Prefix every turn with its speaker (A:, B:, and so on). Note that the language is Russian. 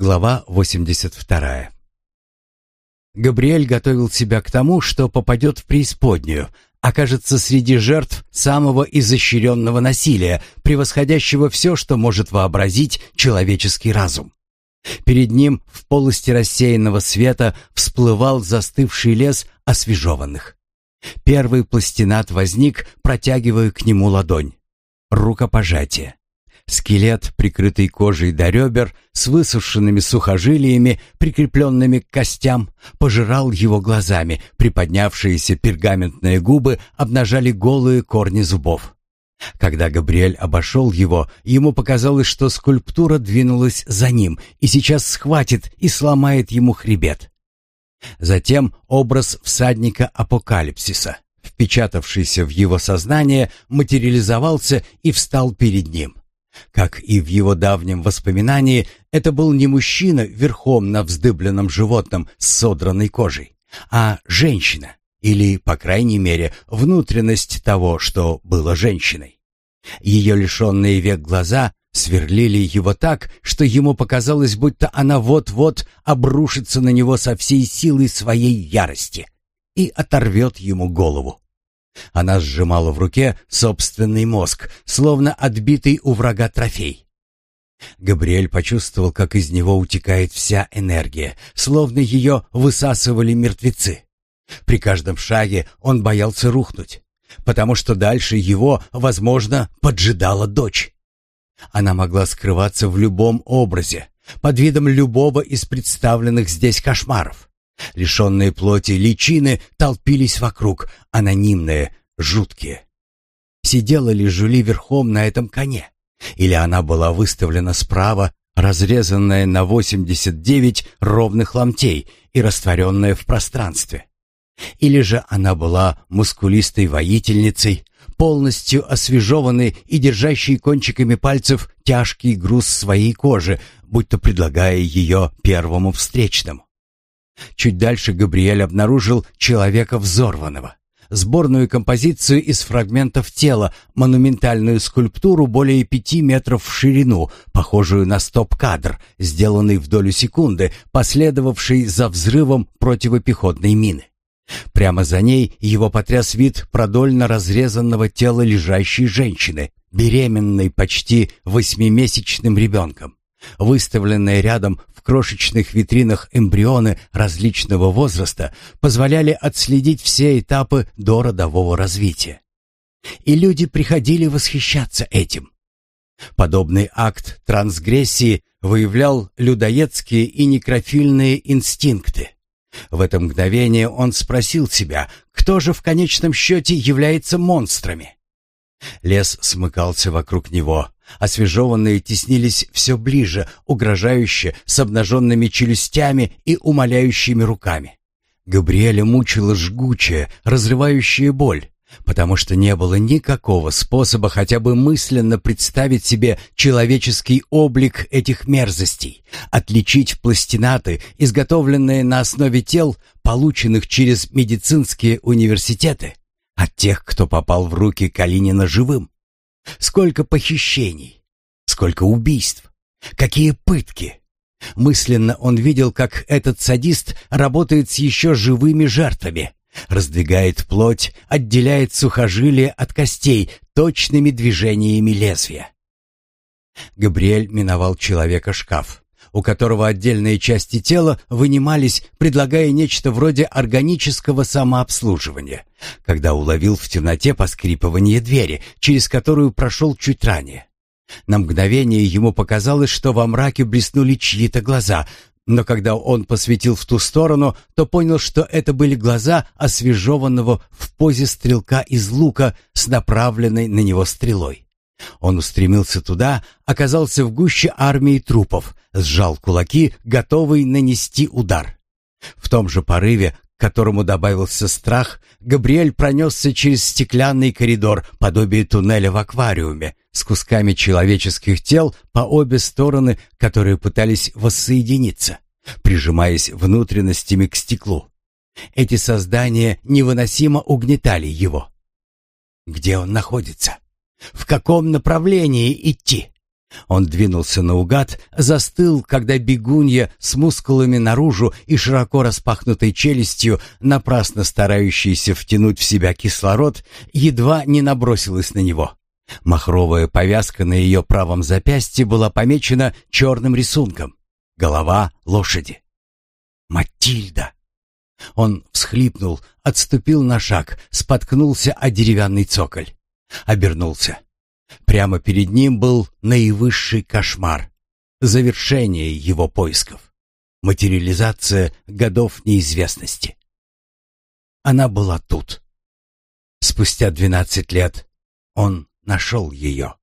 A: Глава 82. Габриэль готовил себя к тому, что попадет в преисподнюю, окажется среди жертв самого изощренного насилия, превосходящего все, что может вообразить человеческий разум. Перед ним в полости рассеянного света всплывал застывший лес освежеванных. Первый пластинат возник, протягивая к нему ладонь. Рукопожатие. Скелет, прикрытый кожей до ребер, с высушенными сухожилиями, прикрепленными к костям, пожирал его глазами, приподнявшиеся пергаментные губы обнажали голые корни зубов. Когда Габриэль обошел его, ему показалось, что скульптура двинулась за ним и сейчас схватит и сломает ему хребет. Затем образ всадника апокалипсиса, впечатавшийся в его сознание, материализовался и встал перед ним. Как и в его давнем воспоминании, это был не мужчина верхом на вздыбленном животном с содранной кожей, а женщина, или, по крайней мере, внутренность того, что было женщиной. Ее лишенные век глаза сверлили его так, что ему показалось, будто она вот-вот обрушится на него со всей силой своей ярости и оторвет ему голову. Она сжимала в руке собственный мозг, словно отбитый у врага трофей. Габриэль почувствовал, как из него утекает вся энергия, словно ее высасывали мертвецы. При каждом шаге он боялся рухнуть, потому что дальше его, возможно, поджидала дочь. Она могла скрываться в любом образе, под видом любого из представленных здесь кошмаров. Лишенные плоти личины толпились вокруг, анонимные, жуткие. Сидела ли Жюли верхом на этом коне? Или она была выставлена справа, разрезанная на 89 ровных ломтей и растворенная в пространстве? Или же она была мускулистой воительницей, полностью освежеванной и держащей кончиками пальцев тяжкий груз своей кожи, будто предлагая ее первому встречному? Чуть дальше Габриэль обнаружил человека взорванного. Сборную композицию из фрагментов тела, монументальную скульптуру более пяти метров в ширину, похожую на стоп-кадр, сделанный в долю секунды, последовавший за взрывом противопехотной мины. Прямо за ней его потряс вид продольно разрезанного тела лежащей женщины, беременной почти восьмимесячным ребенком. Выставленные рядом в крошечных витринах эмбрионы различного возраста позволяли отследить все этапы дородового развития. И люди приходили восхищаться этим. Подобный акт трансгрессии выявлял людоедские и некрофильные инстинкты. В это мгновение он спросил себя, кто же в конечном счете является монстрами. Лес смыкался вокруг него. Освежеванные теснились все ближе, угрожающе, с обнаженными челюстями и умоляющими руками. Габриэля мучила жгучая, разрывающая боль, потому что не было никакого способа хотя бы мысленно представить себе человеческий облик этих мерзостей, отличить пластинаты, изготовленные на основе тел, полученных через медицинские университеты, от тех, кто попал в руки Калинина живым. Сколько похищений, сколько убийств, какие пытки. Мысленно он видел, как этот садист работает с еще живыми жертвами, раздвигает плоть, отделяет сухожилия от костей точными движениями лезвия. Габриэль миновал человека-шкаф у которого отдельные части тела вынимались, предлагая нечто вроде органического самообслуживания, когда уловил в темноте поскрипывание двери, через которую прошел чуть ранее. На мгновение ему показалось, что во мраке блеснули чьи-то глаза, но когда он посветил в ту сторону, то понял, что это были глаза освежеванного в позе стрелка из лука с направленной на него стрелой. Он устремился туда, оказался в гуще армии трупов, сжал кулаки, готовый нанести удар. В том же порыве, к которому добавился страх, Габриэль пронесся через стеклянный коридор, подобие туннеля в аквариуме, с кусками человеческих тел по обе стороны, которые пытались воссоединиться, прижимаясь внутренностями к стеклу. Эти создания невыносимо угнетали его. Где он находится? В каком направлении идти? Он двинулся наугад, застыл, когда бегунья с мускулами наружу и широко распахнутой челюстью, напрасно старающаяся втянуть в себя кислород, едва не набросилась на него. Махровая повязка на ее правом запястье была помечена черным рисунком. Голова лошади. «Матильда!» Он всхлипнул, отступил на шаг, споткнулся о деревянный цоколь обернулся. Прямо перед ним был наивысший кошмар, завершение его поисков, материализация годов неизвестности. Она была тут. Спустя двенадцать лет он нашел ее.